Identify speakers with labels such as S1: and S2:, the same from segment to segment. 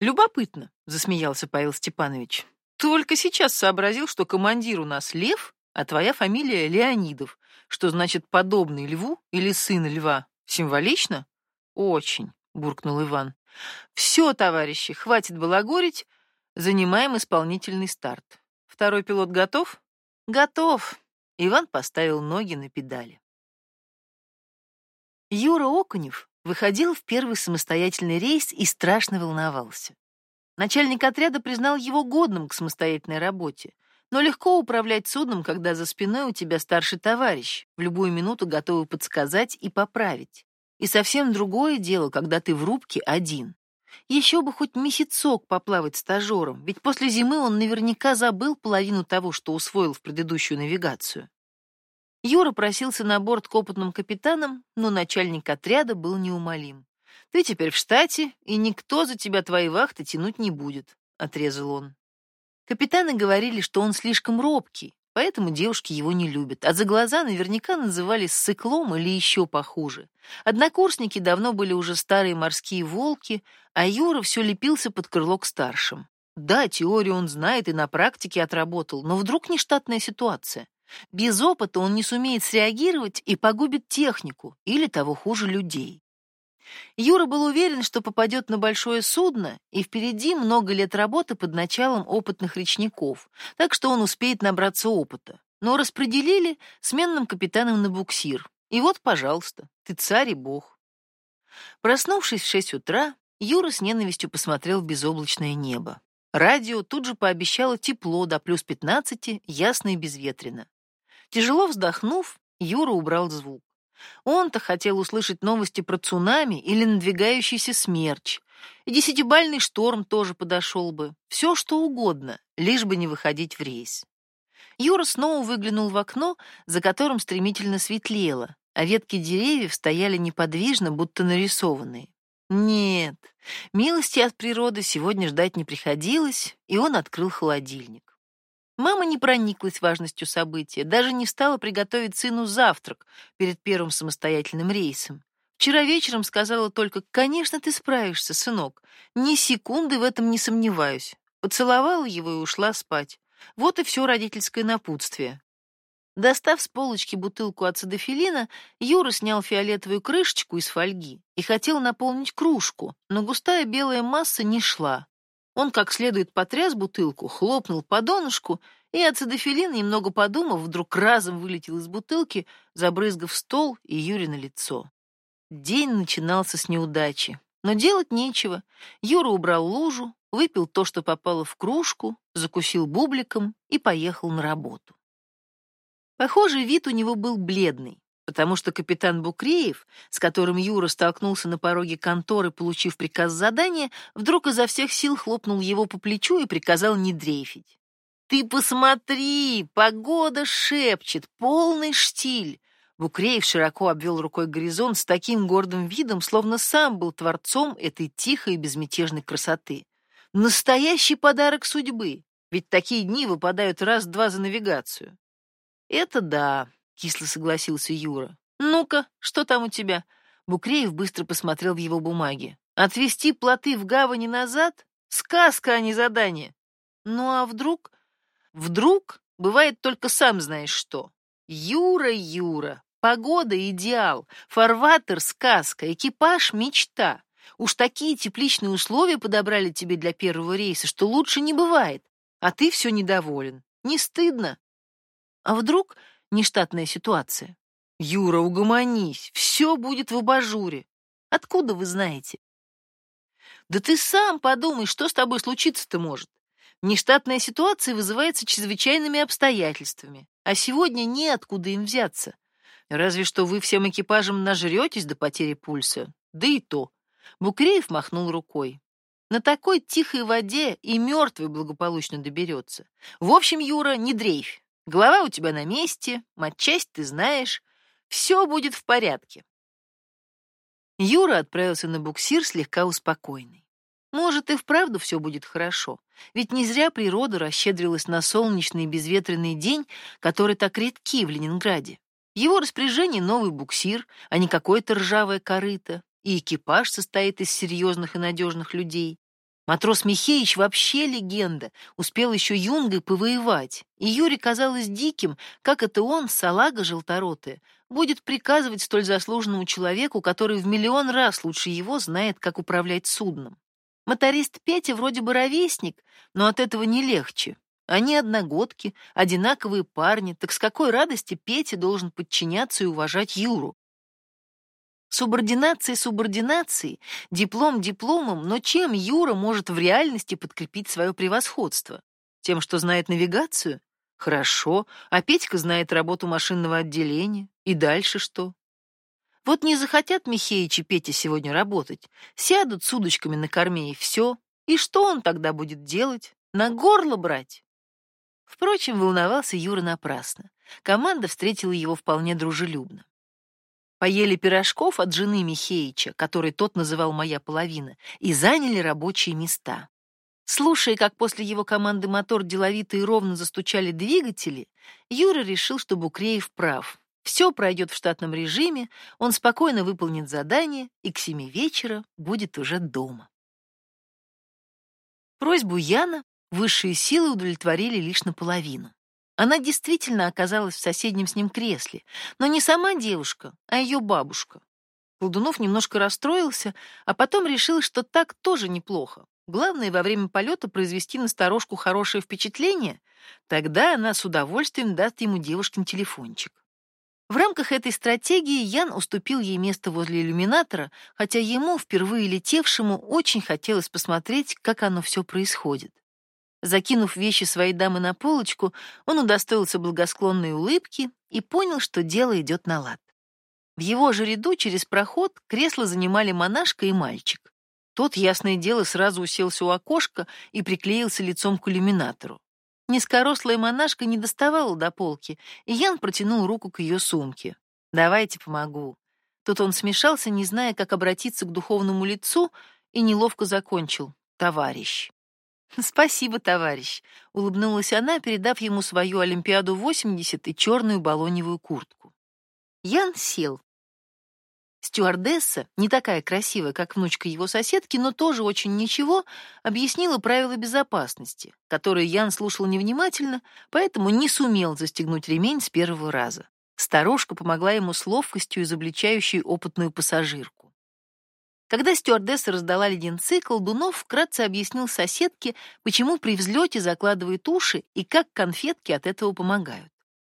S1: Любопытно, засмеялся Павел Степанович. Только сейчас сообразил, что командир у нас Лев, а твоя фамилия Леонидов, что значит подобный льву или сын льва. Символично? Очень, буркнул Иван. Все, товарищи, хватит балагурить, занимаем исполнительный старт. Второй пилот готов? Готов. Иван поставил ноги на педали. Юра Окунев выходил в первый самостоятельный рейс и страшно волновался. Начальник отряда признал его годным к самостоятельной работе, но легко управлять судном, когда за спиной у тебя старший товарищ, в любую минуту готовый подсказать и поправить. И совсем другое дело, когда ты в рубке один. Еще бы хоть месяцок поплавать стажером, ведь после зимы он наверняка забыл половину того, что усвоил в предыдущую навигацию. Юра просился на борт к опытным капитанам, но начальник отряда был неумолим. «Ты теперь в штате, и никто за тебя твои вахты тянуть не будет», — отрезал он. Капитаны говорили, что он слишком робкий, поэтому девушки его не любят, а за глаза наверняка называли сыклом или еще похуже. Однокурсники давно были уже старые морские волки, а Юра все лепился под крыло к старшим. Да, теорию он знает и на практике отработал, но вдруг нештатная ситуация. Без опыта он не сумеет среагировать и погубит технику, или того хуже людей. Юра был уверен, что попадет на большое судно, и впереди много лет работы под началом опытных речников, так что он успеет набраться опыта. Но распределили сменным капитаном на буксир. И вот, пожалуйста, ты царь и бог. Проснувшись в шесть утра, Юра с ненавистью посмотрел в безоблачное небо. Радио тут же пообещало тепло до плюс пятнадцати, ясно и безветренно. Тяжело вздохнув, Юра убрал звук. Он-то хотел услышать новости про цунами или надвигающийся смерч. И десятибальный шторм тоже подошел бы. Все, что угодно, лишь бы не выходить в рейс. Юра снова выглянул в окно, за которым стремительно светлело, а ветки деревьев стояли неподвижно, будто нарисованные. Нет, милости от природы сегодня ждать не приходилось, и он открыл холодильник. Мама не прониклась важностью события, даже не стала приготовить сыну завтрак перед первым самостоятельным рейсом. Вчера вечером сказала только «Конечно, ты справишься, сынок. Ни секунды в этом не сомневаюсь». Поцеловала его и ушла спать. Вот и все родительское напутствие. Достав с полочки бутылку ацидофилина, Юра снял фиолетовую крышечку из фольги и хотел наполнить кружку, но густая белая масса не шла. Он как следует потряс бутылку, хлопнул по донышку, и ацидофилин, немного подумав, вдруг разом вылетел из бутылки, забрызгав стол и Юре на лицо. День начинался с неудачи, но делать нечего. Юра убрал лужу, выпил то, что попало в кружку, закусил бубликом и поехал на работу. Похоже, вид у него был бледный потому что капитан Букреев, с которым Юра столкнулся на пороге конторы, получив приказ задания, вдруг изо всех сил хлопнул его по плечу и приказал не дрейфить. «Ты посмотри, погода шепчет, полный штиль!» Букреев широко обвел рукой горизонт с таким гордым видом, словно сам был творцом этой тихой и безмятежной красоты. Настоящий подарок судьбы, ведь такие дни выпадают раз-два за навигацию. Это да, кисло согласился Юра. Ну-ка, что там у тебя? Букреев быстро посмотрел в его бумаги. Отвезти плоты в гавани назад? Сказка, а не задание. Ну а вдруг? Вдруг бывает только сам знаешь что. Юра, Юра, погода идеал, фарватер сказка, экипаж мечта. Уж такие тепличные условия подобрали тебе для первого рейса, что лучше не бывает. А ты все недоволен. Не стыдно? А вдруг нештатная ситуация. Юра, угомонись, все будет в абажуре. Откуда вы знаете? Да ты сам подумай, что с тобой случиться-то может. Нештатная ситуация вызывается чрезвычайными обстоятельствами, а сегодня неоткуда им взяться. Разве что вы всем экипажем нажретесь до потери пульса. Да и то. Букреев махнул рукой. На такой тихой воде и мертвый благополучно доберется. В общем, Юра, не дрейфь. Голова у тебя на месте, матчасть ты знаешь. Все будет в порядке. Юра отправился на буксир слегка успокоенный. Может, и вправду все будет хорошо, ведь не зря природа расщедрилась на солнечный и безветренный день, который так редки в Ленинграде. Его распоряжении новый буксир, а не какое-то ржавое корыто, и экипаж состоит из серьезных и надежных людей. Матрос Михеич вообще легенда, успел еще юнгой повоевать, и Юре казалось диким, как это он, салага желторотая, будет приказывать столь заслуженному человеку, который в миллион раз лучше его знает, как управлять судном. Моторист Петя вроде бы ровесник, но от этого не легче. Они одногодки, одинаковые парни, так с какой радости Петя должен подчиняться и уважать Юру? Субординация субординацией, диплом дипломом, но чем Юра может в реальности подкрепить свое превосходство? Тем, что знает навигацию? Хорошо, а Петька знает работу машинного отделения. И дальше что? Вот не захотят Михеич и Петя сегодня работать, сядут с удочками на корме и все. И что он тогда будет делать? На горло брать? Впрочем, волновался Юра напрасно. Команда встретила его вполне дружелюбно. Поели пирожков от жены Михеича, который тот называл «моя половина», и заняли рабочие места. Слушая, как после его команды мотор деловито и ровно застучали двигатели, Юра решил, что Букреев прав. Все пройдет в штатном режиме, он спокойно выполнит задание и к семи вечера будет уже дома. Просьбу Яна высшие силы удовлетворили лишь наполовину. Она действительно оказалась в соседнем с ним кресле, но не сама девушка, а ее бабушка. Колдунов немножко расстроился, а потом решил, что так тоже неплохо. Главное во время полета произвести на старушку хорошее впечатление, тогда она с удовольствием даст ему девушкин телефончик. В рамках этой стратегии Ян уступил ей место возле иллюминатора, хотя ему, впервые летевшему, очень хотелось посмотреть, как оно все происходит. Закинув вещи своей дамы на полочку, он удостоился благосклонной улыбки и понял, что дело идет на лад. В его же ряду через проход кресло занимали монашка и мальчик. Тот, ясное дело, сразу уселся у окошка и приклеился лицом к иллюминатору. Низкорослая монашка не доставала до полки, и Ян протянул руку к ее сумке. «Давайте помогу». Тут он смешался, не зная, как обратиться к духовному лицу, и неловко закончил. «Товарищ». «Спасибо, товарищ», — улыбнулась она, передав ему свою Олимпиаду-80 и черную балоневую куртку. Ян сел. Стюардесса, не такая красивая, как внучка его соседки, но тоже очень ничего, объяснила правила безопасности, которые Ян слушал невнимательно, поэтому не сумел застегнуть ремень с первого раза. Старушка помогла ему с ловкостью, изобличающей опытную пассажирку. Когда стюардесса раздала леденцы, Колдунов вкратце объяснил соседке, почему при взлете закладывают уши и как конфетки от этого помогают.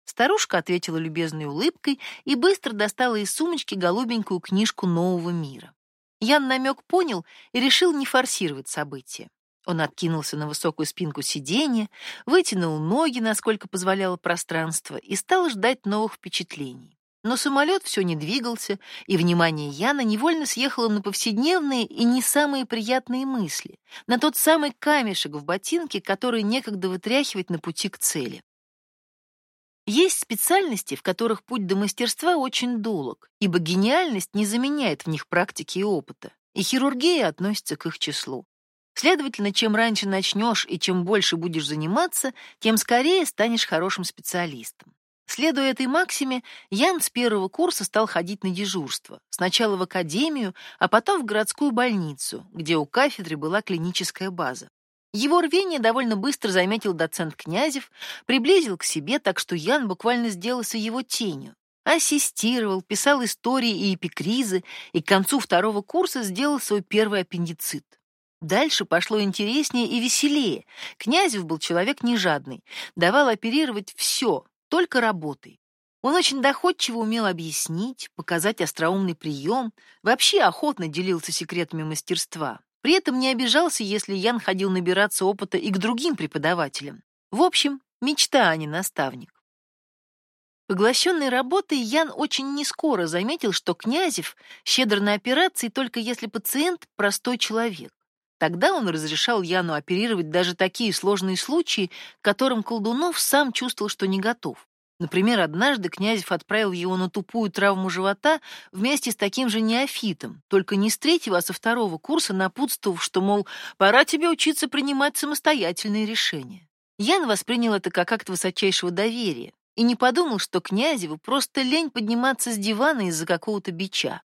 S1: Старушка ответила любезной улыбкой и быстро достала из сумочки голубенькую книжку нового мира. Ян намек понял и решил не форсировать события. Он откинулся на высокую спинку сиденья, вытянул ноги, насколько позволяло пространство, и стал ждать новых впечатлений. Но самолет все не двигался, и внимание Яна невольно съехало на повседневные и не самые приятные мысли, на тот самый камешек в ботинке, который некогда вытряхивать на пути к цели. Есть специальности, в которых путь до мастерства очень долг, ибо гениальность не заменяет в них практики и опыта, и хирургия относится к их числу. Следовательно, чем раньше начнешь и чем больше будешь заниматься, тем скорее станешь хорошим специалистом. Следуя этой максиме, Ян с первого курса стал ходить на дежурство. Сначала в академию, а потом в городскую больницу, где у кафедры была клиническая база. Его рвение довольно быстро заметил доцент Князев, приблизил к себе, так что Ян буквально сделался его тенью. Ассистировал, писал истории и эпикризы, и к концу второго курса сделал свой первый аппендицит. Дальше пошло интереснее и веселее. Князев был человек нежадный, давал оперировать все, только работой. Он очень доходчиво умел объяснить, показать остроумный прием, вообще охотно делился секретами мастерства. При этом не обижался, если Ян ходил набираться опыта и к другим преподавателям. В общем, мечта, а не наставник. Поглощенный работой, Ян очень нескоро заметил, что Князев щедр на операции только если пациент — простой человек. Тогда он разрешал Яну оперировать даже такие сложные случаи, к которым Колдунов сам чувствовал, что не готов. Например, однажды Князев отправил его на тупую травму живота вместе с таким же неофитом, только не с третьего, а со второго курса, напутствовав, что, мол, пора тебе учиться принимать самостоятельные решения. Ян воспринял это как акт высочайшего доверия и не подумал, что Князеву просто лень подниматься с дивана из-за какого-то бича.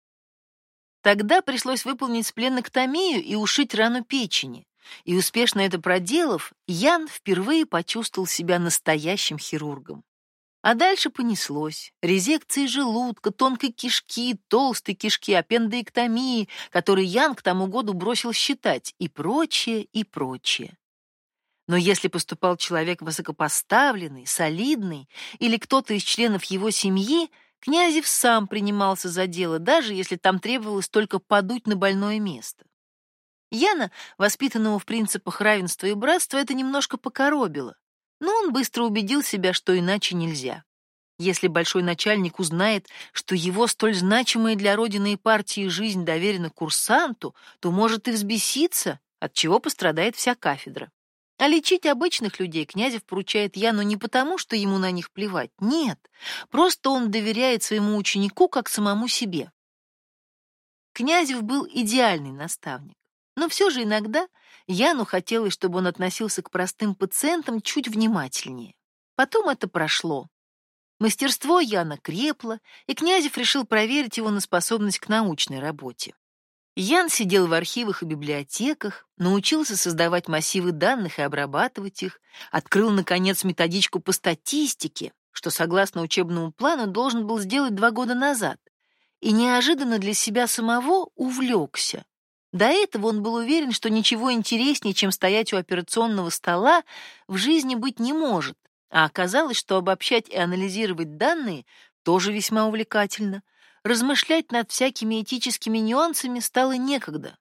S1: Тогда пришлось выполнить спленэктомию и ушить рану печени. И успешно это проделав, Ян впервые почувствовал себя настоящим хирургом. А дальше понеслось. Резекции желудка, тонкой кишки, толстой кишки, аппендэктомии, которые Ян к тому году бросил считать, и прочее, и прочее. Но если поступал человек высокопоставленный, солидный или кто-то из членов его семьи, Князев сам принимался за дело, даже если там требовалось только подуть на больное место. Яна, воспитанного в принципах равенства и братства, это немножко покоробило, но он быстро убедил себя, что иначе нельзя. Если большой начальник узнает, что его столь значимая для родины и партии жизнь доверена курсанту, то может и взбеситься, от чего пострадает вся кафедра. А лечить обычных людей Князев поручает Яну не потому, что ему на них плевать. Нет, просто он доверяет своему ученику как самому себе. Князев был идеальный наставник. Но все же иногда Яну хотелось, чтобы он относился к простым пациентам чуть внимательнее. Потом это прошло. Мастерство Яна крепло, и Князев решил проверить его на способность к научной работе. Ян сидел в архивах и библиотеках, научился создавать массивы данных и обрабатывать их, открыл, наконец, методичку по статистике, что, согласно учебному плану, должен был сделать два года назад, и неожиданно для себя самого увлекся. До этого он был уверен, что ничего интереснее, чем стоять у операционного стола, в жизни быть не может, а оказалось, что обобщать и анализировать данные тоже весьма увлекательно. Размышлять над всякими этическими нюансами стало некогда.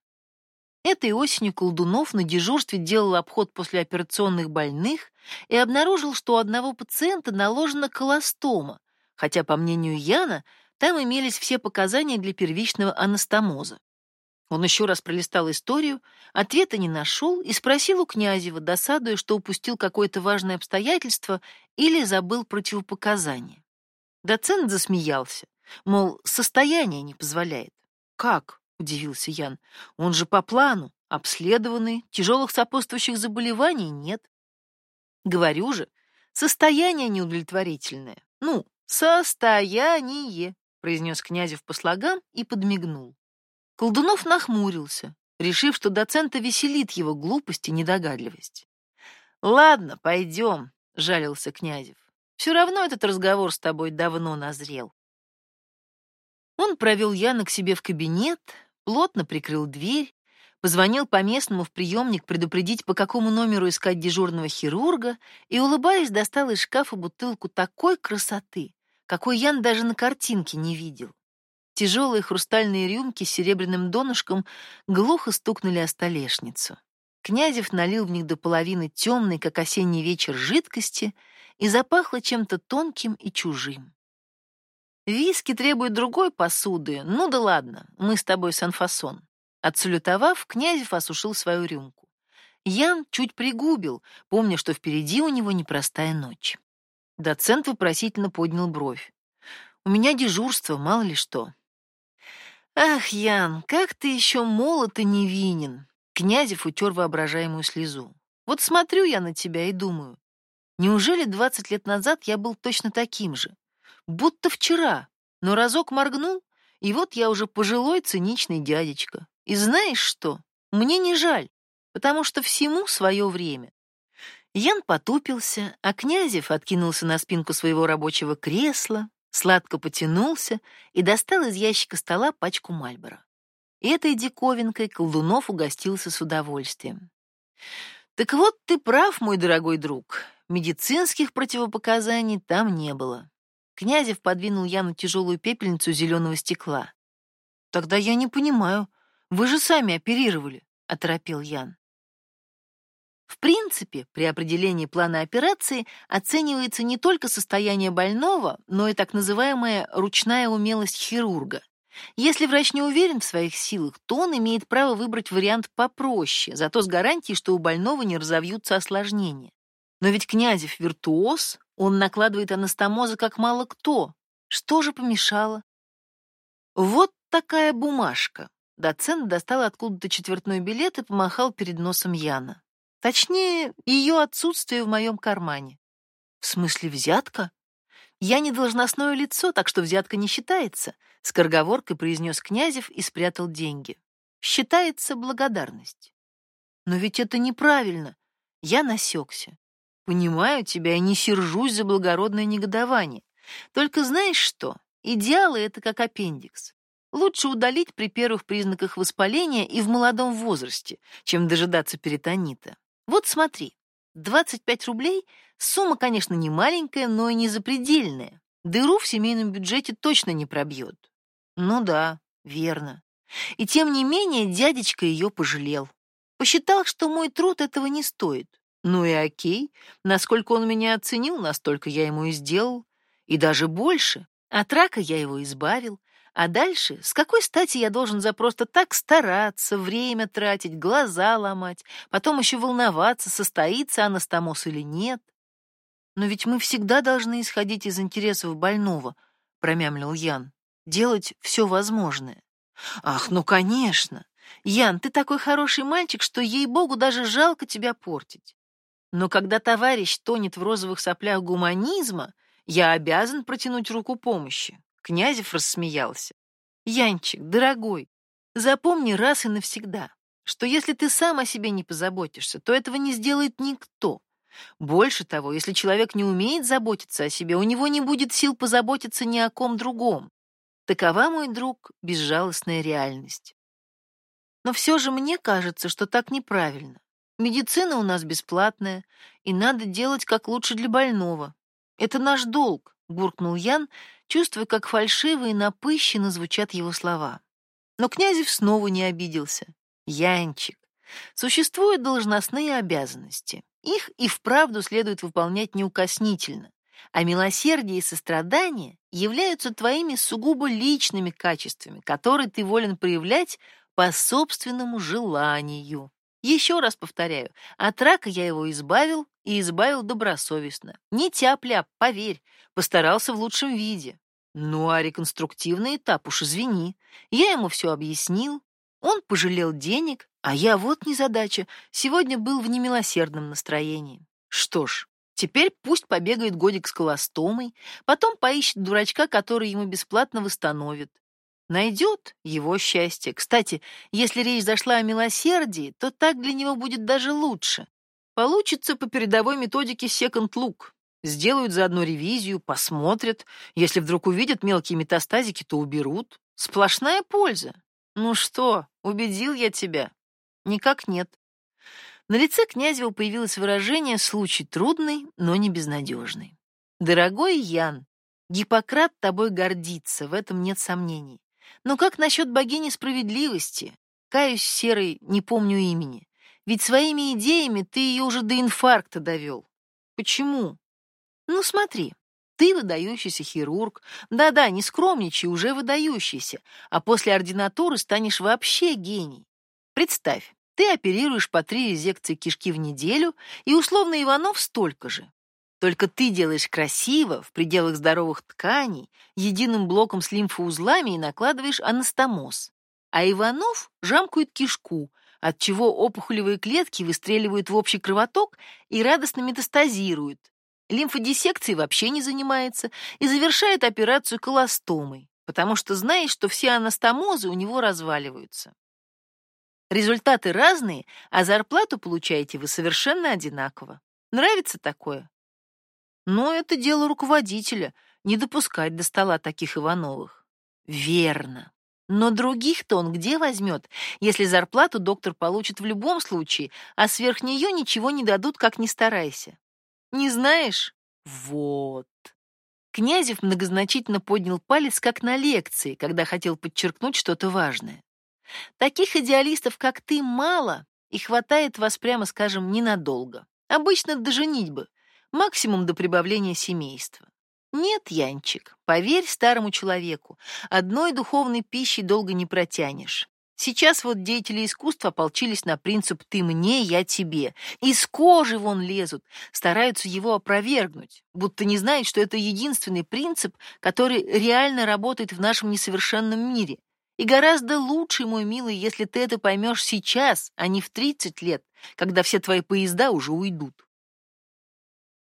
S1: Этой осенью Колдунов на дежурстве делал обход послеоперационных больных и обнаружил, что у одного пациента наложена колостома, хотя, по мнению Яна, там имелись все показания для первичного анастомоза. Он еще раз пролистал историю, ответа не нашел и спросил у Князева, досадуя, что упустил какое-то важное обстоятельство или забыл противопоказания. Доцент засмеялся, мол, состояние не позволяет. «Как?» — удивился Ян. «Он же по плану, обследованный, тяжелых сопутствующих заболеваний нет». «Говорю же, состояние неудовлетворительное. Ну, состояние», — произнес Князев по слогам и подмигнул. Колдунов нахмурился, решив, что доцента веселит его глупость и недогадливость. «Ладно, пойдем», — жалился Князев. «Все равно этот разговор с тобой давно назрел». Он провел Яна к себе в кабинет, плотно прикрыл дверь, позвонил по местному в приемник предупредить, по какому номеру искать дежурного хирурга, и, улыбаясь, достал из шкафа бутылку такой красоты, какой Ян даже на картинке не видел. Тяжелые хрустальные рюмки с серебряным донышком глухо стукнули о столешницу. Князев налил в них до половины темной, как осенний вечер, жидкости, и запахло чем-то тонким и чужим. Виски требует другой посуды. Ну да ладно, мы с тобой санфасон. Отсалютовав, Князев осушил свою рюмку. Ян чуть пригубил, помня, что впереди у него непростая ночь. Доцент вопросительно поднял бровь. «У меня дежурство, мало ли что». Ах, Ян, как ты еще молод и невинен. Князев утер воображаемую слезу. Вот смотрю я на тебя и думаю, неужели двадцать лет назад я был точно таким же? Будто вчера, но разок моргнул, и вот я уже пожилой циничный дядечка. И знаешь что? Мне не жаль, потому что всему свое время. Ян потупился, а Князев откинулся на спинку своего рабочего кресла, сладко потянулся и достал из ящика стола пачку Мальбора. Этой диковинкой Колдунов угостился с удовольствием. Так вот ты прав, мой дорогой друг. Медицинских противопоказаний там не было. Князев подвинул Яну тяжелую пепельницу зеленого стекла. Тогда я не понимаю. Вы же сами оперировали, оторопел Ян. В принципе, при определении плана операции оценивается не только состояние больного, но и так называемая ручная умелость хирурга. Если врач не уверен в своих силах, то он имеет право выбрать вариант попроще, зато с гарантией, что у больного не разовьются осложнения. Но ведь Князев виртуоз, он накладывает анастомозы как мало кто. Что же помешало? Вот такая бумажка. Доцент достал откуда-то четвертной билет и помахал перед носом Яна. Точнее, ее отсутствие в моем кармане. В смысле взятка? Я не должностное лицо, так что взятка не считается, скороговоркой произнес Князев и спрятал деньги. Считается благодарность. Но ведь это неправильно. Я насекся. Понимаю тебя и не сержусь за благородное негодование. Только знаешь что? Идеалы — это как аппендикс. Лучше удалить при первых признаках воспаления и в молодом возрасте, чем дожидаться перитонита. Вот смотри, 25 рублей — сумма, конечно, не маленькая, но и не запредельная. Дыру в семейном бюджете точно не пробьет. Ну да, верно. И тем не менее дядечка ее пожалел. Посчитал, что мой труд этого не стоит. Ну и окей, насколько он меня оценил, настолько я ему и сделал. И даже больше. От рака я его избавил. А дальше, с какой стати я должен за просто так стараться, время тратить, глаза ломать, потом еще волноваться, состоится анастомоз или нет? Но ведь мы всегда должны исходить из интересов больного, промямлил Ян. Делать все возможное. Ах, ну конечно. Ян, ты такой хороший мальчик, что ей-богу даже жалко тебя портить. Но когда товарищ тонет в розовых соплях гуманизма, я обязан протянуть руку помощи. Князев рассмеялся. Янчик, дорогой, запомни раз и навсегда, что если ты сам о себе не позаботишься, то этого не сделает никто. Больше того, если человек не умеет заботиться о себе, у него не будет сил позаботиться ни о ком другом. Такова, мой друг, безжалостная реальность. Но все же мне кажется, что так неправильно. Медицина у нас бесплатная, и надо делать как лучше для больного. Это наш долг, буркнул Ян, чувствуя, как фальшиво и напыщенно звучат его слова. Но Князев снова не обиделся. Янчик, существуют должностные обязанности. Их и вправду следует выполнять неукоснительно а милосердие и сострадание являются твоими сугубо личными качествами, которые ты волен проявлять по собственному желанию. Еще раз повторяю, от рака я его избавил и избавил добросовестно. Не тяп-ляп, поверь, постарался в лучшем виде. Ну а реконструктивный этап, уж извини, я ему все объяснил, он пожалел денег, а я вот незадача, сегодня был в немилосердном настроении. Что ж, Теперь пусть побегает годик с колостомой, потом поищет дурачка, который ему бесплатно восстановит. Найдет его счастье. Кстати, если речь зашла о милосердии, то так для него будет даже лучше. Получится по передовой методике Second Look. Сделают заодно ревизию, посмотрят. Если вдруг увидят мелкие метастазики, то уберут. Сплошная польза. Ну что, убедил я тебя? Никак нет. На лице Князева появилось выражение «случай трудный, но не безнадежный». «Дорогой Ян, Гиппократ тобой гордится, в этом нет сомнений. Но как насчет богини справедливости? Каюсь серой, не помню имени. Ведь своими идеями ты ее уже до инфаркта довел. Почему? Ну смотри, ты выдающийся хирург. Да-да, не скромничай, уже выдающийся. А после ординатуры станешь вообще гений. Представь, ты оперируешь по три резекции кишки в неделю, и условно Иванов столько же. Только ты делаешь красиво, в пределах здоровых тканей, единым блоком с лимфоузлами и накладываешь анастомоз. А Иванов жамкает кишку, от чего опухолевые клетки выстреливают в общий кровоток и радостно метастазируют. Лимфодиссекцией вообще не занимается и завершает операцию колостомой, потому что знает, что все анастомозы у него разваливаются. Результаты разные, а зарплату получаете вы совершенно одинаково. Нравится такое? Но это дело руководителя не допускать до стола таких Ивановых. Верно. Но других-то он где возьмет, если зарплату доктор получит в любом случае, а сверх нее ничего не дадут, как ни старайся? Не знаешь? Вот. Князев многозначительно поднял палец, как на лекции, когда хотел подчеркнуть что-то важное. Таких идеалистов, как ты, мало, и хватает вас, прямо скажем, ненадолго. Обычно до женитьбы, максимум до прибавления семейства. Нет, Янчик, поверь старому человеку, одной духовной пищей долго не протянешь. Сейчас вот деятели искусства ополчились на принцип «ты мне, я тебе». Из кожи вон лезут, стараются его опровергнуть, будто не знают, что это единственный принцип, который реально работает в нашем несовершенном мире. И гораздо лучше, мой милый, если ты это поймешь сейчас, а не в 30 лет, когда все твои поезда уже уйдут.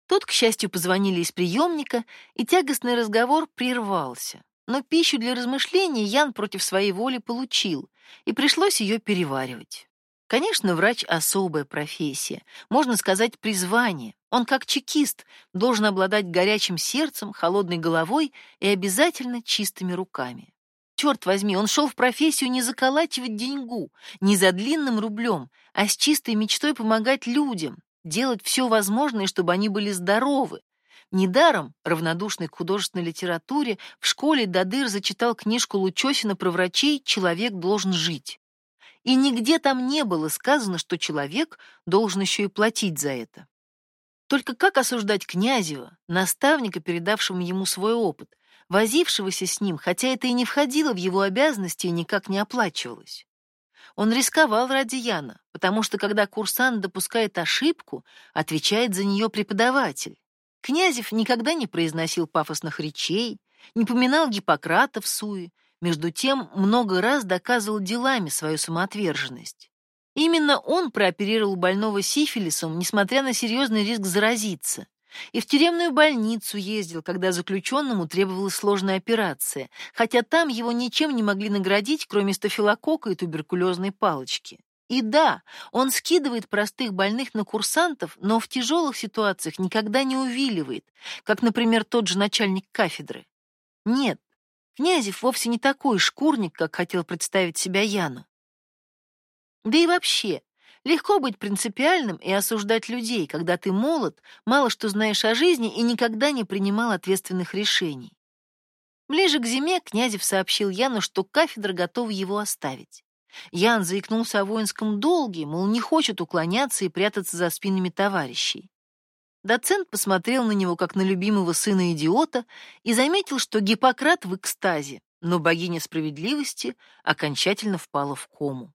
S1: Тут, к счастью, позвонили из приемника, и тягостный разговор прервался. Но пищу для размышлений Ян против своей воли получил, и пришлось ее переваривать. Конечно, врач — особая профессия, можно сказать, призвание. Он, как чекист, должен обладать горячим сердцем, холодной головой и обязательно чистыми руками. Черт возьми, он шел в профессию не заколачивать деньгу, не за длинным рублем, а с чистой мечтой помогать людям, делать все возможное, чтобы они были здоровы. Недаром, равнодушный к художественной литературе, в школе Дадыр зачитал книжку Лучосина про врачей «Человек должен жить». И нигде там не было сказано, что человек должен еще и платить за это. Только как осуждать Князева, наставника, передавшего ему свой опыт, возившегося с ним, хотя это и не входило в его обязанности и никак не оплачивалось? Он рисковал ради Яна, потому что когда курсант допускает ошибку, отвечает за нее преподаватель. Князев никогда не произносил пафосных речей, не поминал Гиппократа в суе, между тем много раз доказывал делами свою самоотверженность. Именно он прооперировал больного сифилисом, несмотря на серьезный риск заразиться. И в тюремную больницу ездил, когда заключенному требовалась сложная операция, хотя там его ничем не могли наградить, кроме стафилококка и туберкулезной палочки. И да, он скидывает простых больных на курсантов, но в тяжелых ситуациях никогда не увиливает, как, например, тот же начальник кафедры. Нет, Князев вовсе не такой шкурник, как хотел представить себя Яну. Да и вообще, легко быть принципиальным и осуждать людей, когда ты молод, мало что знаешь о жизни и никогда не принимал ответственных решений. Ближе к зиме Князев сообщил Яну, что кафедра готова его оставить. Ян заикнулся о воинском долге, мол, не хочет уклоняться и прятаться за спинами товарищей. Доцент посмотрел на него, как на любимого сына-идиота, и заметил, что Гиппократ в экстазе, но богиня справедливости окончательно впала в кому.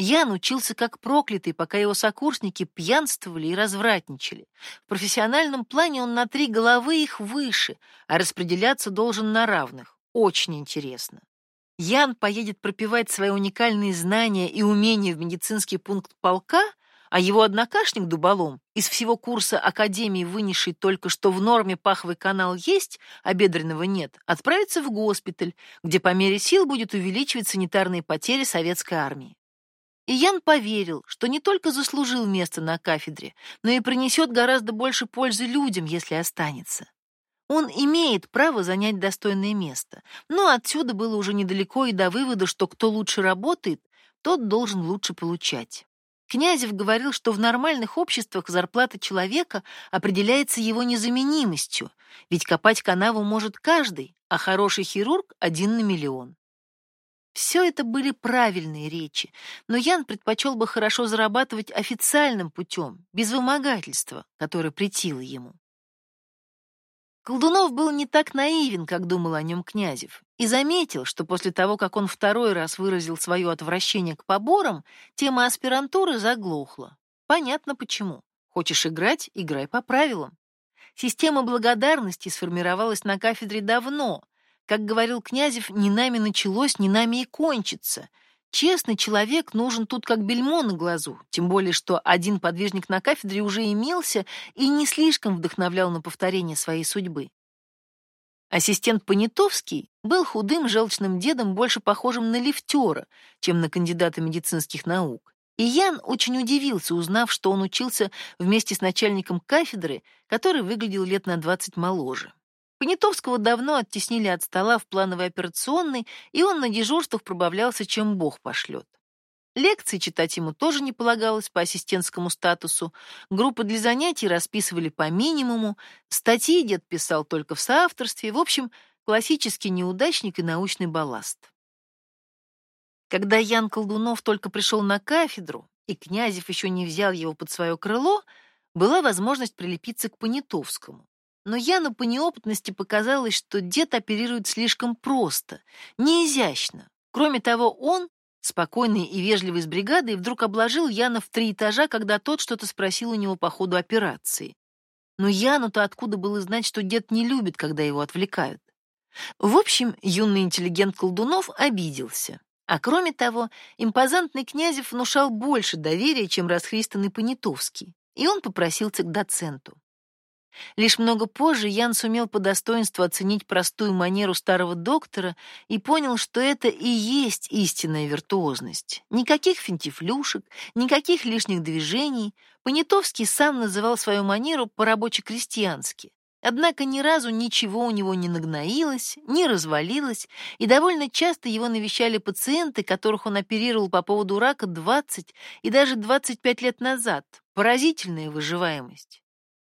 S1: Ян учился как проклятый, пока его сокурсники пьянствовали и развратничали. В профессиональном плане он на три головы их выше, а распределяться должен на равных. Очень интересно. Ян поедет пропивать свои уникальные знания и умения в медицинский пункт полка — а его однокашник Дуболом, из всего курса академии, вынесший только что в норме паховый канал есть, а бедренного нет, отправится в госпиталь, где по мере сил будет увеличивать санитарные потери советской армии. И Ян поверил, что не только заслужил место на кафедре, но и принесет гораздо больше пользы людям, если останется. Он имеет право занять достойное место, но отсюда было уже недалеко и до вывода, что кто лучше работает, тот должен лучше получать. Князев говорил, что в нормальных обществах зарплата человека определяется его незаменимостью, ведь копать канаву может каждый, а хороший хирург — один на миллион. Все это были правильные речи, но Ян предпочел бы хорошо зарабатывать официальным путем, без вымогательства, которое претило ему. Колдунов был не так наивен, как думал о нем Князев, и заметил, что после того, как он второй раз выразил свое отвращение к поборам, тема аспирантуры заглохла. Понятно почему. Хочешь играть — играй по правилам. Система благодарности сформировалась на кафедре давно. Как говорил Князев, не нами началось, не нами и кончится — Честный человек нужен тут как бельмо на глазу, тем более что один подвижник на кафедре уже имелся и не слишком вдохновлял на повторение своей судьбы. Ассистент Понятовский был худым желчным дедом, больше похожим на лифтера, чем на кандидата медицинских наук. И Ян очень удивился, узнав, что он учился вместе с начальником кафедры, который выглядел лет на 20 моложе. Понятовского давно оттеснили от стола в плановой операционной, и он на дежурствах пробавлялся, чем Бог пошлет. Лекции читать ему тоже не полагалось по ассистентскому статусу, группы для занятий расписывали по минимуму, статьи дед писал только в соавторстве, в общем, классический неудачник и научный балласт. Когда Ян Колдунов только пришел на кафедру, и Князев еще не взял его под свое крыло, была возможность прилепиться к Понятовскому. Но Яну по неопытности показалось, что дед оперирует слишком просто, неизящно. Кроме того, он, спокойный и вежливый с бригадой, вдруг обложил Яна в три этажа, когда тот что-то спросил у него по ходу операции. Но Яну-то откуда было знать, что дед не любит, когда его отвлекают? В общем, юный интеллигент Колдунов обиделся. А кроме того, импозантный Князев внушал больше доверия, чем расхристанный Понятовский, и он попросился к доценту. Лишь много позже Ян сумел по достоинству оценить простую манеру старого доктора и понял, что это и есть истинная виртуозность. Никаких финтифлюшек, никаких лишних движений. Понятовский сам называл свою манеру по-рабоче-крестьянски. Однако ни разу ничего у него не нагноилось, не развалилось, и довольно часто его навещали пациенты, которых он оперировал по поводу рака 20 и даже 25 лет назад. Поразительная выживаемость.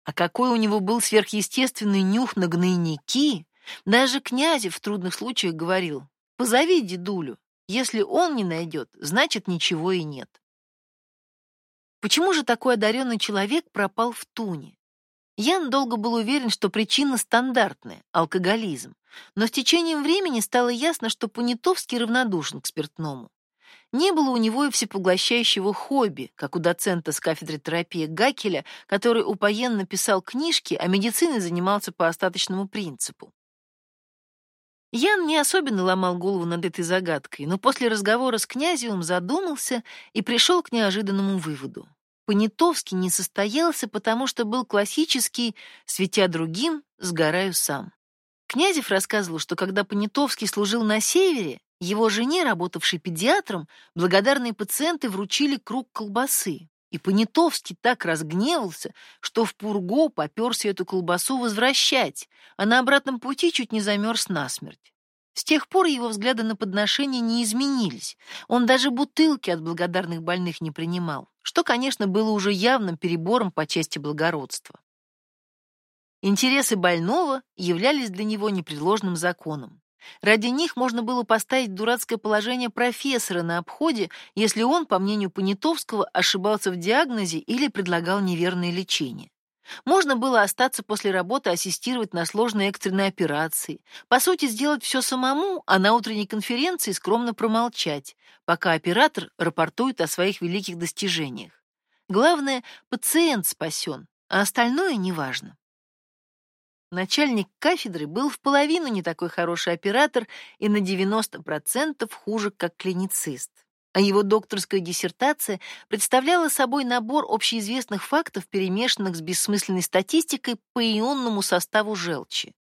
S1: А какой у него был сверхъестественный нюх на гнойники! Даже Князев в трудных случаях говорил, «Позови дедулю. Если он не найдет, значит, ничего и нет». Почему же такой одаренный человек пропал в Туне? Ян долго был уверен, что причина стандартная — алкоголизм, но с течением времени стало ясно, что Понятовский равнодушен к спиртному. Не было у него и всепоглощающего хобби, как у доцента с кафедры терапии Гакеля, который упоенно писал книжки, а медициной занимался по остаточному принципу. Ян не особенно ломал голову над этой загадкой, но после разговора с князевым задумался и пришел к неожиданному выводу. Понятовский не состоялся, потому что был классический «светя другим, сгораю сам». Князев рассказывал, что когда Понятовский служил на севере, его жене, работавшей педиатром, благодарные пациенты вручили круг колбасы. И Понятовский так разгневался, что в Пурго поперся эту колбасу возвращать, а на обратном пути чуть не замерз насмерть. С тех пор его взгляды на подношения не изменились. Он даже бутылки от благодарных больных не принимал, что, конечно, было уже явным перебором по части благородства. Интересы больного являлись для него непреложным законом. Ради них можно было поставить дурацкое положение профессора на обходе, если он, по мнению Понятовского, ошибался в диагнозе или предлагал неверное лечение. Можно было остаться после работы ассистировать на сложной экстренной операции, по сути, сделать все самому, а на утренней конференции скромно промолчать, пока оператор рапортует о своих великих достижениях. Главное, пациент спасен, а остальное неважно. Начальник кафедры был в половину не такой хороший оператор и на 90% хуже, как клиницист. А его докторская диссертация представляла собой набор общеизвестных фактов, перемешанных с бессмысленной статистикой по ионному составу желчи.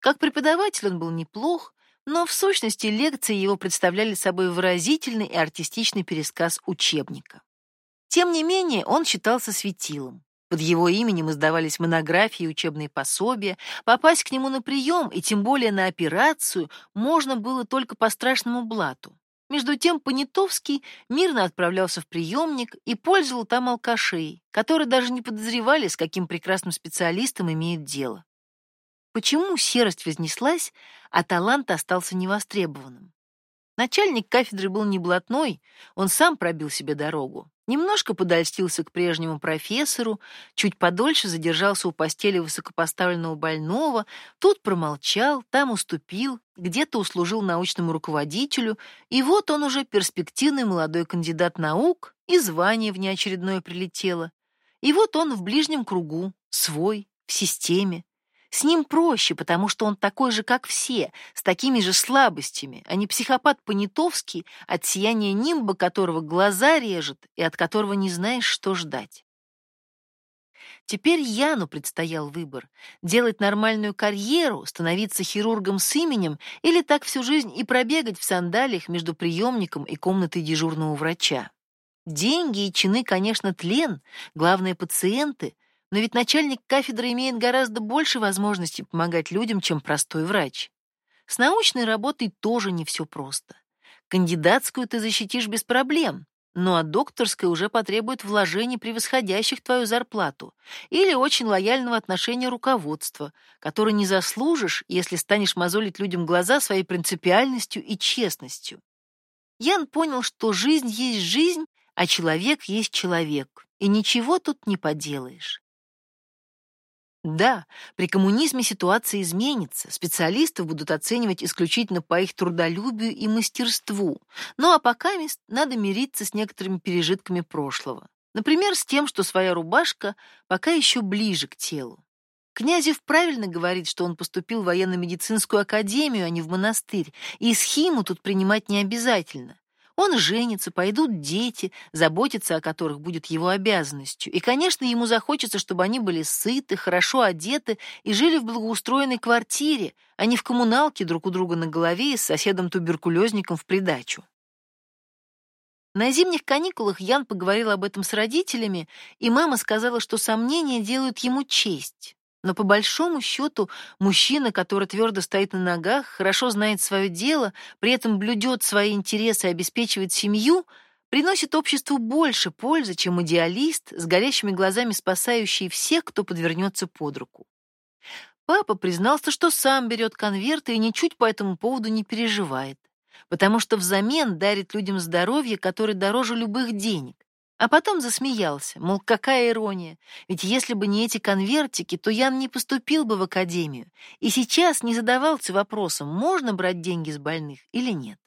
S1: Как преподаватель он был неплох, но в сущности лекции его представляли собой выразительный и артистичный пересказ учебника. Тем не менее, он считался светилом. Под его именем издавались монографии и учебные пособия. Попасть к нему на прием и тем более на операцию можно было только по страшному блату. Между тем Понятовский мирно отправлялся в приемник и пользовал там алкашей, которые даже не подозревали, с каким прекрасным специалистом имеют дело. Почему серость вознеслась, а талант остался невостребованным? Начальник кафедры был не блатной, он сам пробил себе дорогу. Немножко подольстился к прежнему профессору, чуть подольше задержался у постели высокопоставленного больного, тут промолчал, там уступил, где-то услужил научному руководителю, и вот он уже перспективный молодой кандидат наук, и звание внеочередное прилетело. И вот он в ближнем кругу, свой, в системе. С ним проще, потому что он такой же, как все, с такими же слабостями, а не психопат Понятовский, от сияния нимба которого глаза режет и от которого не знаешь, что ждать. Теперь Яну предстоял выбор — делать нормальную карьеру, становиться хирургом с именем или так всю жизнь и пробегать в сандалиях между приемником и комнатой дежурного врача. Деньги и чины, конечно, тлен, главное — пациенты — но ведь начальник кафедры имеет гораздо больше возможностей помогать людям, чем простой врач. С научной работой тоже не все просто. Кандидатскую ты защитишь без проблем, ну а докторская уже потребует вложений, превосходящих твою зарплату, или очень лояльного отношения руководства, которое не заслужишь, если станешь мозолить людям глаза своей принципиальностью и честностью. Ян понял, что жизнь есть жизнь, а человек есть человек, и ничего тут не поделаешь. Да, при коммунизме ситуация изменится, специалистов будут оценивать исключительно по их трудолюбию и мастерству. Ну а пока надо мириться с некоторыми пережитками прошлого. Например, с тем, что своя рубашка пока еще ближе к телу. Князев правильно говорит, что он поступил в военно-медицинскую академию, а не в монастырь, и схему тут принимать не обязательно. Он женится, пойдут дети, заботиться о которых будет его обязанностью. И, конечно, ему захочется, чтобы они были сыты, хорошо одеты и жили в благоустроенной квартире, а не в коммуналке друг у друга на голове и с соседом-туберкулезником в придачу. На зимних каникулах Ян поговорил об этом с родителями, и мама сказала, что сомнения делают ему честь. Но по большому счету мужчина, который твердо стоит на ногах, хорошо знает свое дело, при этом блюдет свои интересы и обеспечивает семью, приносит обществу больше пользы, чем идеалист, с горящими глазами спасающий всех, кто подвернется под руку. Папа признался, что сам берет конверты и ничуть по этому поводу не переживает, потому что взамен дарит людям здоровье, которое дороже любых денег. А потом засмеялся, мол, какая ирония, ведь если бы не эти конвертики, то Ян не поступил бы в академию и сейчас не задавался вопросом, можно брать деньги с больных или нет.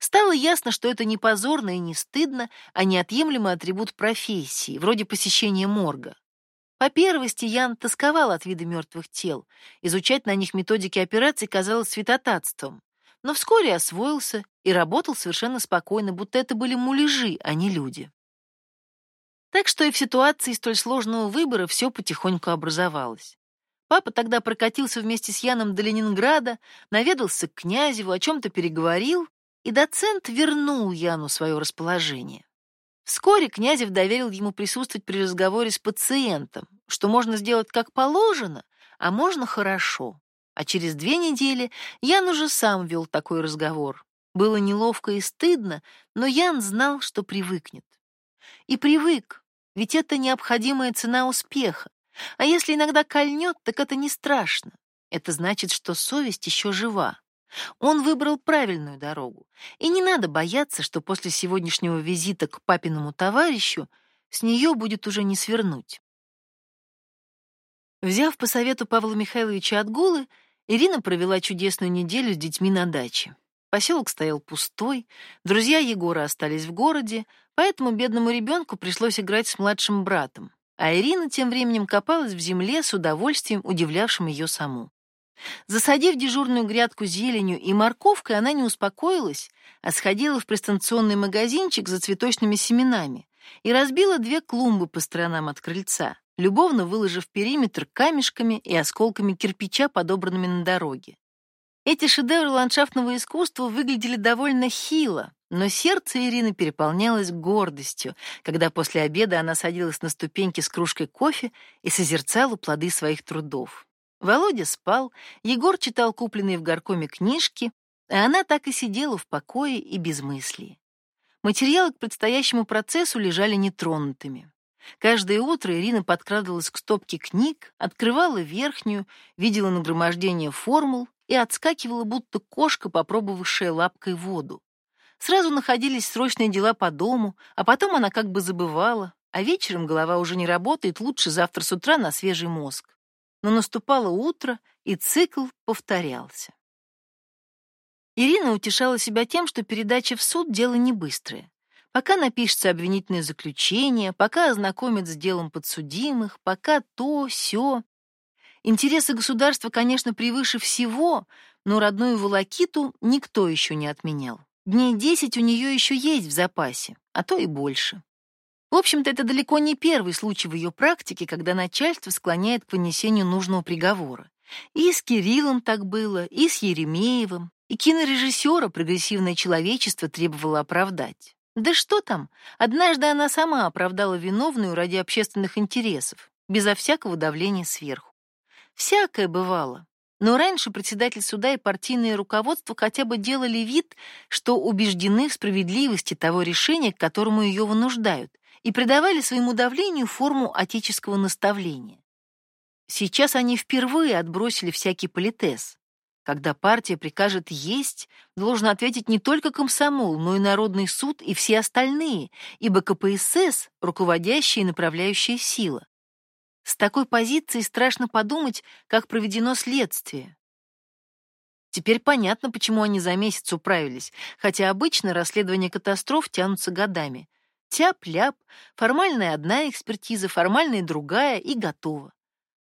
S1: Стало ясно, что это не позорно и не стыдно, а неотъемлемый атрибут профессии, вроде посещения морга. По первости Ян тосковал от вида мертвых тел, изучать на них методики операций казалось святотатством, но вскоре освоился и работал совершенно спокойно, будто это были муляжи, а не люди. Так что и в ситуации столь сложного выбора все потихоньку образовалось. Папа тогда прокатился вместе с Яном до Ленинграда, наведался к Князеву, о чем-то переговорил, и доцент вернул Яну свое расположение. Вскоре Князев доверил ему присутствовать при разговоре с пациентом, что можно сделать как положено, а можно хорошо. А через две недели Ян уже сам вел такой разговор. Было неловко и стыдно, но Ян знал, что привыкнет. И привык, ведь это необходимая цена успеха. А если иногда кольнет, так это не страшно. Это значит, что совесть еще жива. Он выбрал правильную дорогу. И не надо бояться, что после сегодняшнего визита к папиному товарищу с нее будет уже не свернуть. Взяв по совету Павла Михайловича отгулы, Ирина провела чудесную неделю с детьми на даче. Поселок стоял пустой, друзья Егора остались в городе, поэтому бедному ребенку пришлось играть с младшим братом, а Ирина тем временем копалась в земле с удовольствием, удивлявшим ее саму. Засадив дежурную грядку зеленью и морковкой, она не успокоилась, а сходила в пристанционный магазинчик за цветочными семенами и разбила две клумбы по сторонам от крыльца, любовно выложив периметр камешками и осколками кирпича, подобранными на дороге. Эти шедевры ландшафтного искусства выглядели довольно хило, но сердце Ирины переполнялось гордостью, когда после обеда она садилась на ступеньки с кружкой кофе и созерцала плоды своих трудов. Володя спал, Егор читал купленные в горкоме книжки, а она так и сидела в покое и без мыслей. Материалы к предстоящему процессу лежали нетронутыми. Каждое утро Ирина подкрадывалась к стопке книг, открывала верхнюю, видела нагромождение формул и отскакивала, будто кошка, попробовавшая лапкой воду. Сразу находились срочные дела по дому, а потом она как бы забывала, а вечером голова уже не работает, лучше завтра с утра на свежий мозг. Но наступало утро, и цикл повторялся. Ирина утешала себя тем, что передача в суд — дело не быстрое. Пока напишется обвинительное заключение, пока ознакомят с делом подсудимых, пока то, сё. Интересы государства, конечно, превыше всего, но родную волокиту никто еще не отменял. Дней десять у нее еще есть в запасе, а то и больше. В общем-то, это далеко не первый случай в ее практике, когда начальство склоняет к вынесению нужного приговора. И с Кириллом так было, и с Еремеевым, и кинорежиссера прогрессивное человечество требовало оправдать. Да что там, однажды она сама оправдала виновную ради общественных интересов, безо всякого давления сверху. Всякое бывало. Но раньше председатель суда и партийное руководство хотя бы делали вид, что убеждены в справедливости того решения, к которому ее вынуждают, и придавали своему давлению форму отеческого наставления. Сейчас они впервые отбросили всякий политез. Когда партия прикажет есть, должен ответить не только комсомол, но и Народный суд и все остальные, ибо КПСС — руководящая и направляющая сила. С такой позиции страшно подумать, как проведено следствие. Теперь понятно, почему они за месяц управились, хотя обычно расследования катастроф тянутся годами. Тяп-ляп, формальная одна экспертиза, формальная другая и готово.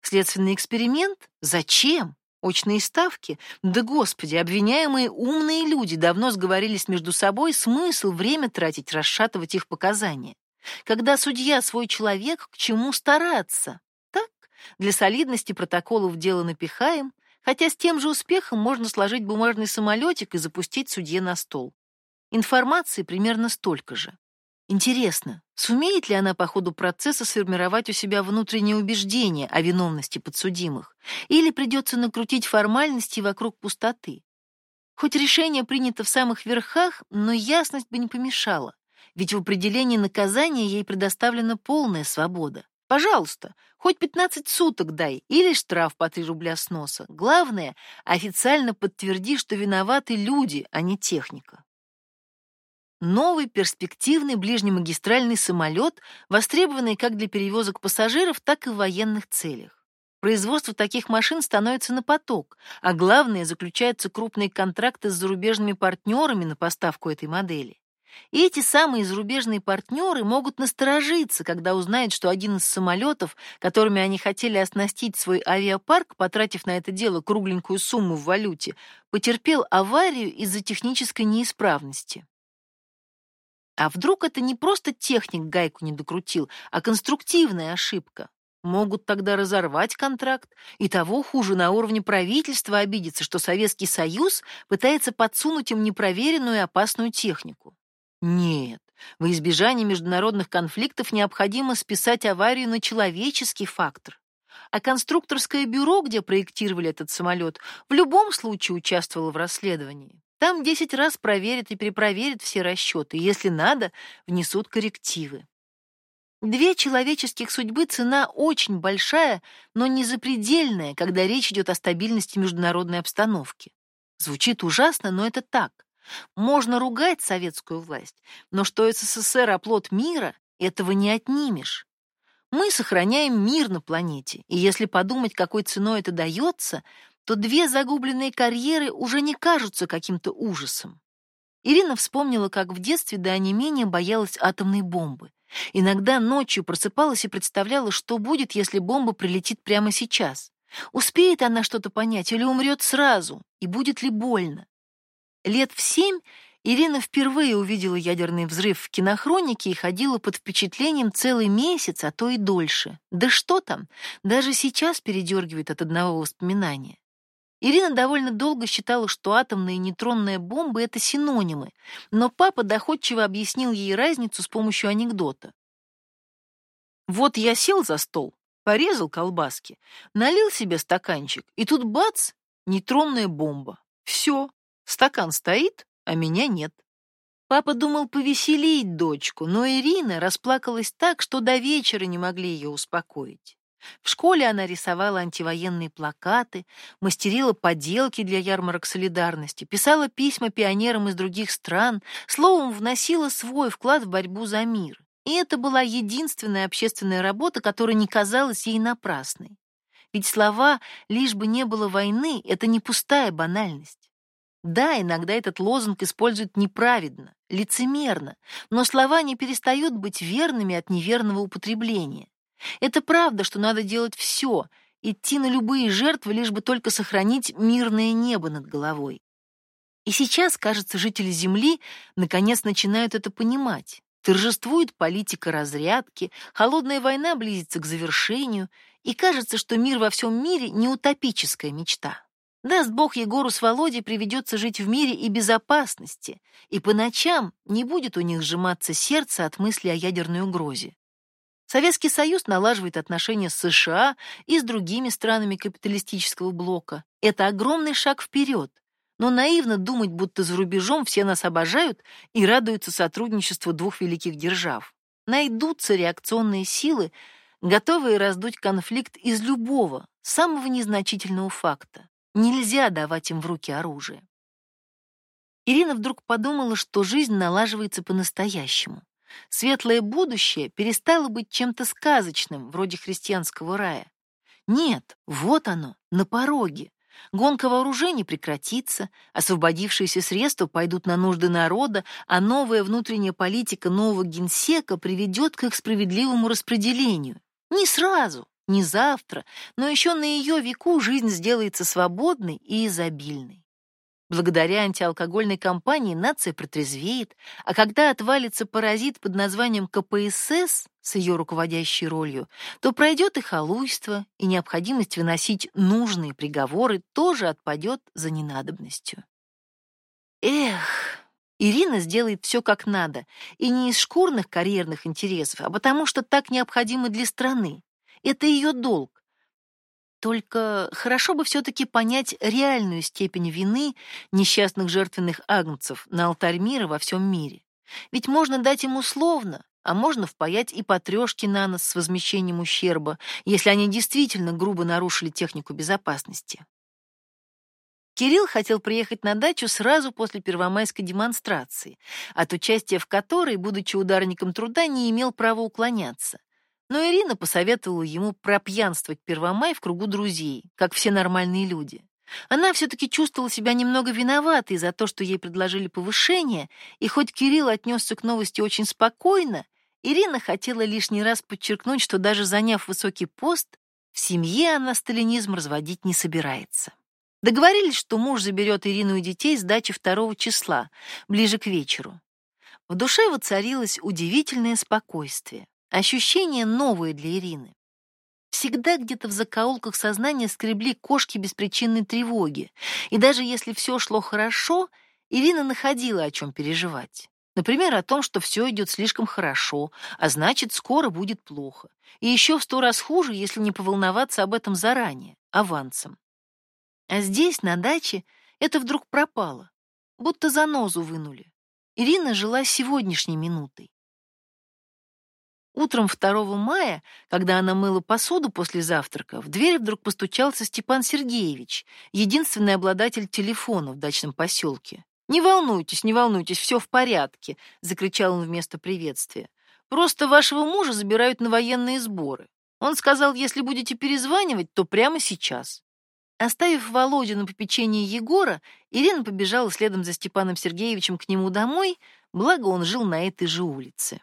S1: Следственный эксперимент? Зачем? Очные ставки? Да господи, обвиняемые умные люди давно сговорились между собой, смысл время тратить, расшатывать их показания. Когда судья свой человек, к чему стараться? Для солидности протоколов дело напихаем, хотя с тем же успехом можно сложить бумажный самолетик и запустить судье на стол. Информации примерно столько же. Интересно, сумеет ли она по ходу процесса сформировать у себя внутреннее убеждение о виновности подсудимых, или придется накрутить формальности вокруг пустоты? Хоть решение принято в самых верхах, но ясность бы не помешала, ведь в определении наказания ей предоставлена полная свобода. Пожалуйста, хоть 15 суток дай или штраф по 3 рубля с носа. Главное, официально подтверди, что виноваты люди, а не техника. Новый перспективный ближнемагистральный самолет, востребованный как для перевозок пассажиров, так и в военных целях. Производство таких машин становится на поток, а главное, заключаются крупные контракты с зарубежными партнерами на поставку этой модели. И эти самые зарубежные партнеры могут насторожиться, когда узнают, что один из самолетов, которыми они хотели оснастить свой авиапарк, потратив на это дело кругленькую сумму в валюте, потерпел аварию из-за технической неисправности. А вдруг это не просто техник гайку не докрутил, а конструктивная ошибка? Могут тогда разорвать контракт, и того хуже на уровне правительства обидеться, что Советский Союз пытается подсунуть им непроверенную и опасную технику. Нет, во избежание международных конфликтов необходимо списать аварию на человеческий фактор. А конструкторское бюро, где проектировали этот самолет, в любом случае участвовало в расследовании. Там десять раз проверят и перепроверят все расчеты, если надо, внесут коррективы. Две человеческих судьбы цена очень большая, но не запредельная, когда речь идет о стабильности международной обстановки. Звучит ужасно, но это так. Можно ругать советскую власть, но что СССР оплот мира, этого не отнимешь. Мы сохраняем мир на планете, и если подумать, какой ценой это дается, то две загубленные карьеры уже не кажутся каким-то ужасом. Ирина вспомнила, как в детстве до онемения боялась атомной бомбы. Иногда ночью просыпалась и представляла, что будет, если бомба прилетит прямо сейчас. Успеет она что-то понять или умрет сразу, и будет ли больно? Лет в семь Ирина впервые увидела ядерный взрыв в кинохронике и ходила под впечатлением целый месяц, а то и дольше. Да что там, даже сейчас передергивает от одного воспоминания. Ирина довольно долго считала, что атомная и нейтронная бомбы — это синонимы, но папа доходчиво объяснил ей разницу с помощью анекдота. Вот я сел за стол, порезал колбаски, налил себе стаканчик, и тут бац, нейтронная бомба. Все, стакан стоит, а меня нет. Папа думал повеселить дочку, но Ирина расплакалась так, что до вечера не могли ее успокоить. В школе она рисовала антивоенные плакаты, мастерила поделки для ярмарок солидарности, писала письма пионерам из других стран, словом, вносила свой вклад в борьбу за мир. И это была единственная общественная работа, которая не казалась ей напрасной. Ведь слова «лишь бы не было войны» — это не пустая банальность. Да, иногда этот лозунг используют неправедно, лицемерно, но слова не перестают быть верными от неверного употребления. Это правда, что надо делать все, идти на любые жертвы, лишь бы только сохранить мирное небо над головой. И сейчас, кажется, жители Земли наконец начинают это понимать. Торжествует политика разрядки, холодная война близится к завершению, и кажется, что мир во всем мире не утопическая мечта. Даст Бог Егору с Володей приведется жить в мире и безопасности, и по ночам не будет у них сжиматься сердце от мысли о ядерной угрозе. Советский Союз налаживает отношения с США и с другими странами капиталистического блока. Это огромный шаг вперед. Но наивно думать, будто за рубежом все нас обожают и радуются сотрудничеству двух великих держав. Найдутся реакционные силы, готовые раздуть конфликт из любого, самого незначительного факта. Нельзя давать им в руки оружие. Ирина вдруг подумала, что жизнь налаживается по-настоящему. Светлое будущее перестало быть чем-то сказочным, вроде христианского рая. Нет, вот оно, на пороге. Гонка вооружений прекратится, освободившиеся средства пойдут на нужды народа, а новая внутренняя политика нового генсека приведет к их справедливому распределению. Не сразу, Не завтра, но еще на ее веку жизнь сделается свободной и изобильной. Благодаря антиалкогольной кампании нация протрезвеет, а когда отвалится паразит под названием КПСС с ее руководящей ролью, то пройдет и халуйство, и необходимость выносить нужные приговоры тоже отпадет за ненадобностью. Эх, Ирина сделает все как надо, и не из шкурных карьерных интересов, а потому что так необходимо для страны. Это ее долг. Только хорошо бы все-таки понять реальную степень вины несчастных жертвенных агнцев на алтарь мира во всем мире. Ведь можно дать им условно, а можно впаять и потрешки на нос с возмещением ущерба, если они действительно грубо нарушили технику безопасности. Кирилл хотел приехать на дачу сразу после первомайской демонстрации, от участия в которой, будучи ударником труда, не имел права уклоняться. Но Ирина посоветовала ему пропьянствовать Первомай в кругу друзей, как все нормальные люди. Она все-таки чувствовала себя немного виноватой за то, что ей предложили повышение, и хоть Кирилл отнесся к новости очень спокойно, Ирина хотела лишний раз подчеркнуть, что даже заняв высокий пост, в семье она сталинизм разводить не собирается. Договорились, что муж заберет Ирину и детей с дачи второго числа, ближе к вечеру. В душе воцарилось удивительное спокойствие. Ощущения новые для Ирины. Всегда где-то в закоулках сознания скребли кошки беспричинной тревоги, и даже если все шло хорошо, Ирина находила о чем переживать. Например, о том, что все идет слишком хорошо, а значит, скоро будет плохо. И еще в сто раз хуже, если не поволноваться об этом заранее, авансом. А здесь, на даче, это вдруг пропало, будто занозу вынули. Ирина жила сегодняшней минутой. Утром 2 мая, когда она мыла посуду после завтрака, в дверь вдруг постучался Степан Сергеевич, единственный обладатель телефона в дачном поселке. «Не волнуйтесь, не волнуйтесь, все в порядке», — закричал он вместо приветствия. «Просто вашего мужа забирают на военные сборы. Он сказал, если будете перезванивать, то прямо сейчас». Оставив Володю на попечение Егора, Ирина побежала следом за Степаном Сергеевичем к нему домой, благо он жил на этой же улице.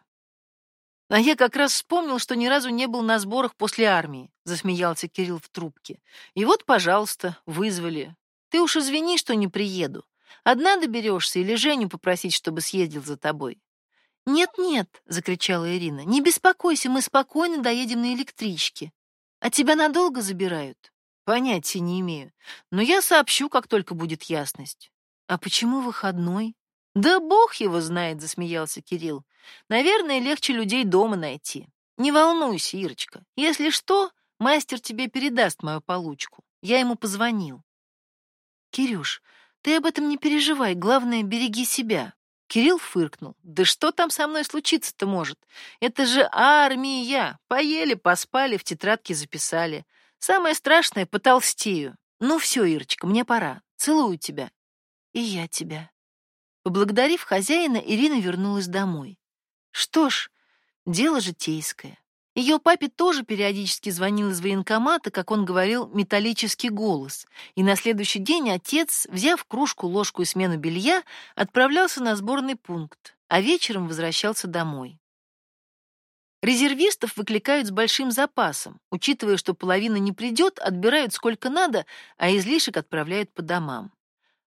S1: А я как раз вспомнил, что ни разу не был на сборах после армии, засмеялся Кирилл в трубке. И вот, пожалуйста, вызвали. Ты уж извини, что не приеду. Одна доберешься или Женю попросить, чтобы съездил за тобой. Нет-нет, закричала Ирина. Не беспокойся, мы спокойно доедем на электричке. А тебя надолго забирают? Понятия не имею. Но я сообщу, как только будет ясность. А почему выходной? Да бог его знает, засмеялся Кирилл. Наверное, легче людей дома найти. Не волнуйся, Ирочка. Если что, мастер тебе передаст мою получку. Я ему позвонил. Кирюш, ты об этом не переживай, главное, береги себя. Кирилл фыркнул. Да что там со мной случиться-то может? Это же армия. Поели, поспали, в тетрадке записали. Самое страшное — потолстею. Ну все, Ирочка, мне пора. Целую тебя. И я тебя. Поблагодарив хозяина, Ирина вернулась домой. Что ж, дело житейское. Ее папе тоже периодически звонил из военкомата, как он говорил, металлический голос, и на следующий день отец, взяв кружку, ложку и смену белья, отправлялся на сборный пункт, а вечером возвращался домой. Резервистов выкликают с большим запасом, учитывая, что половина не придет, отбирают сколько надо, а излишек отправляют по домам.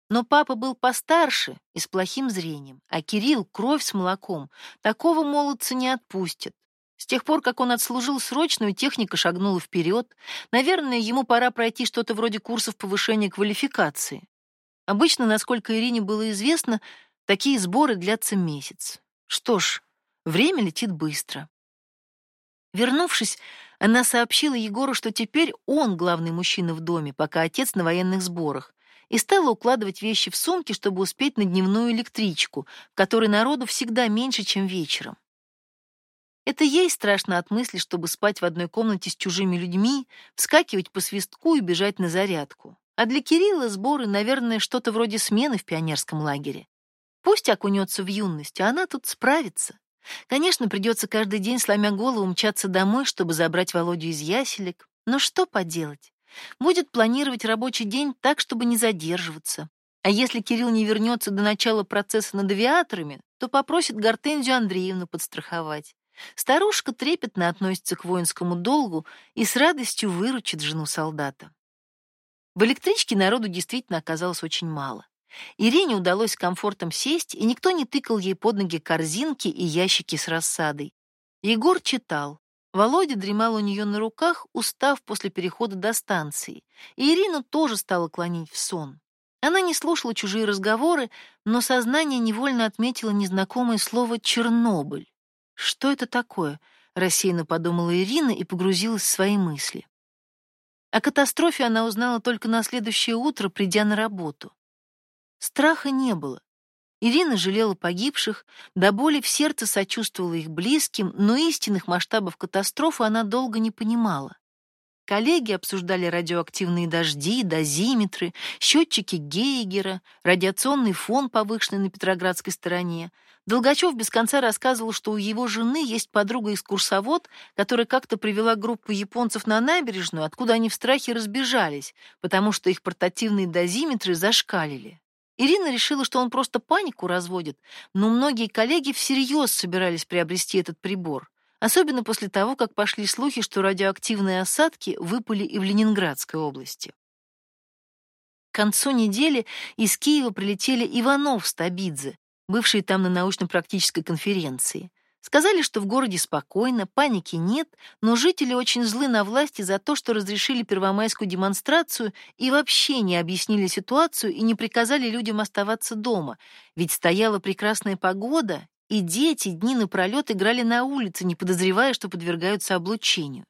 S1: Но папа был постарше и с плохим зрением, а Кирилл — кровь с молоком. Такого молодца не отпустят. С тех пор, как он отслужил срочную, техника шагнула вперед. Наверное, ему пора пройти что-то вроде курсов повышения квалификации. Обычно, насколько Ирине было известно, такие сборы длятся месяц. Что ж, время летит быстро. Вернувшись, она сообщила Егору, что теперь он главный мужчина в доме, пока отец на военных сборах, и стала укладывать вещи в сумки, чтобы успеть на дневную электричку, в которой народу всегда меньше, чем вечером. Это ей страшно от мысли, чтобы спать в одной комнате с чужими людьми, вскакивать по свистку и бежать на зарядку. А для Кирилла сборы, наверное, что-то вроде смены в пионерском лагере. Пусть окунется в юность, а она тут справится. Конечно, придется каждый день, сломя голову, мчаться домой, чтобы забрать Володю из яселек. Но что поделать? Будет планировать рабочий день так, чтобы не задерживаться. А если Кирилл не вернется до начала процесса над авиаторами, то попросит Гортензию Андреевну подстраховать. Старушка трепетно относится к воинскому долгу и с радостью выручит жену солдата. В электричке народу действительно оказалось очень мало. Ирине удалось с комфортом сесть, и никто не тыкал ей под ноги корзинки и ящики с рассадой. Егор читал. Володя дремал у нее на руках, устав после перехода до станции, и Ирину тоже стало клонить в сон. Она не слушала чужие разговоры, но сознание невольно отметило незнакомое слово «Чернобыль». Что это такое? рассеянно подумала Ирина и погрузилась в свои мысли. О катастрофе она узнала только на следующее утро, придя на работу. Страха не было. Ирина жалела погибших, до боли в сердце сочувствовала их близким, но истинных масштабов катастрофы она долго не понимала. Коллеги обсуждали радиоактивные дожди, дозиметры, счетчики Гейгера, радиационный фон повышенный на Петроградской стороне. Долгачев без конца рассказывал, что у его жены есть подруга-экскурсовод, которая как-то привела группу японцев на набережную, откуда они в страхе разбежались, потому что их портативные дозиметры зашкалили. Ирина решила, что он просто панику разводит, но многие коллеги всерьез собирались приобрести этот прибор, особенно после того, как пошли слухи, что радиоактивные осадки выпали и в Ленинградской области. К концу недели из Киева прилетели Иванов с Табидзе, бывшие там на научно-практической конференции. Сказали, что в городе спокойно, паники нет, но жители очень злы на власти за то, что разрешили первомайскую демонстрацию и вообще не объяснили ситуацию и не приказали людям оставаться дома, ведь стояла прекрасная погода, и дети дни напролет играли на улице, не подозревая, что подвергаются облучению.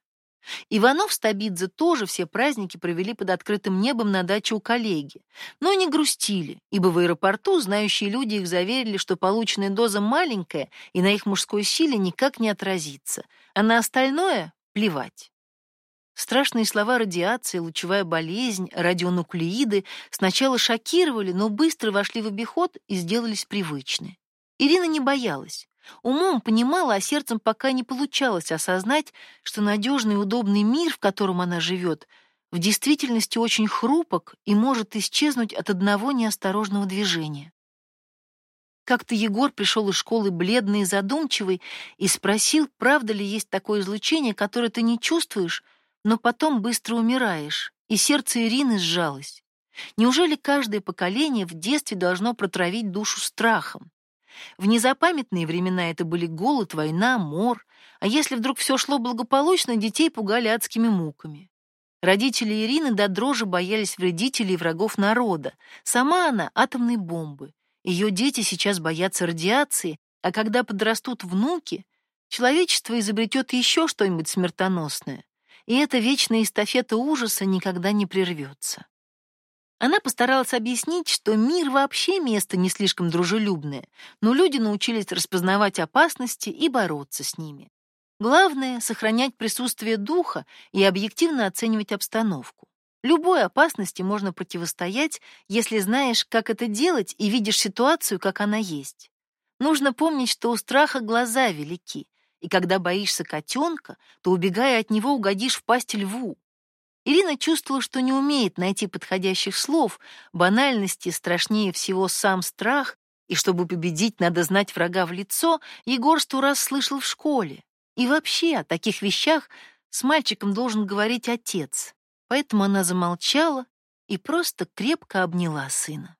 S1: Иванов с Табидзе тоже все праздники провели под открытым небом на даче у коллеги, но не грустили, ибо в аэропорту знающие люди их заверили, что полученная доза маленькая и на их мужской силе никак не отразится, а на остальное — плевать. Страшные слова радиации, лучевая болезнь, радионуклеиды сначала шокировали, но быстро вошли в обиход и сделались привычны. Ирина не боялась. Умом понимала, а сердцем пока не получалось осознать, что надежный и удобный мир, в котором она живет, в действительности очень хрупок и может исчезнуть от одного неосторожного движения. Как-то Егор пришел из школы бледный и задумчивый и спросил, правда ли есть такое излучение, которое ты не чувствуешь, но потом быстро умираешь, и сердце Ирины сжалось. Неужели каждое поколение в детстве должно протравить душу страхом? В незапамятные времена это были голод, война, мор, а если вдруг все шло благополучно, детей пугали адскими муками. Родители Ирины до дрожи боялись вредителей и врагов народа. Сама она — атомной бомбы. Ее дети сейчас боятся радиации, а когда подрастут внуки, человечество изобретет еще что-нибудь смертоносное, и эта вечная эстафета ужаса никогда не прервется. Она постаралась объяснить, что мир вообще место не слишком дружелюбное, но люди научились распознавать опасности и бороться с ними. Главное — сохранять присутствие духа и объективно оценивать обстановку. Любой опасности можно противостоять, если знаешь, как это делать и видишь ситуацию, как она есть. Нужно помнить, что у страха глаза велики, и когда боишься котенка, то, убегая от него, угодишь в пасть льву. Ирина чувствовала, что не умеет найти подходящих слов, банальности страшнее всего сам страх, и чтобы победить, надо знать врага в лицо, Егор сто раз слышал в школе. И вообще о таких вещах с мальчиком должен говорить отец. Поэтому она замолчала и просто крепко обняла сына.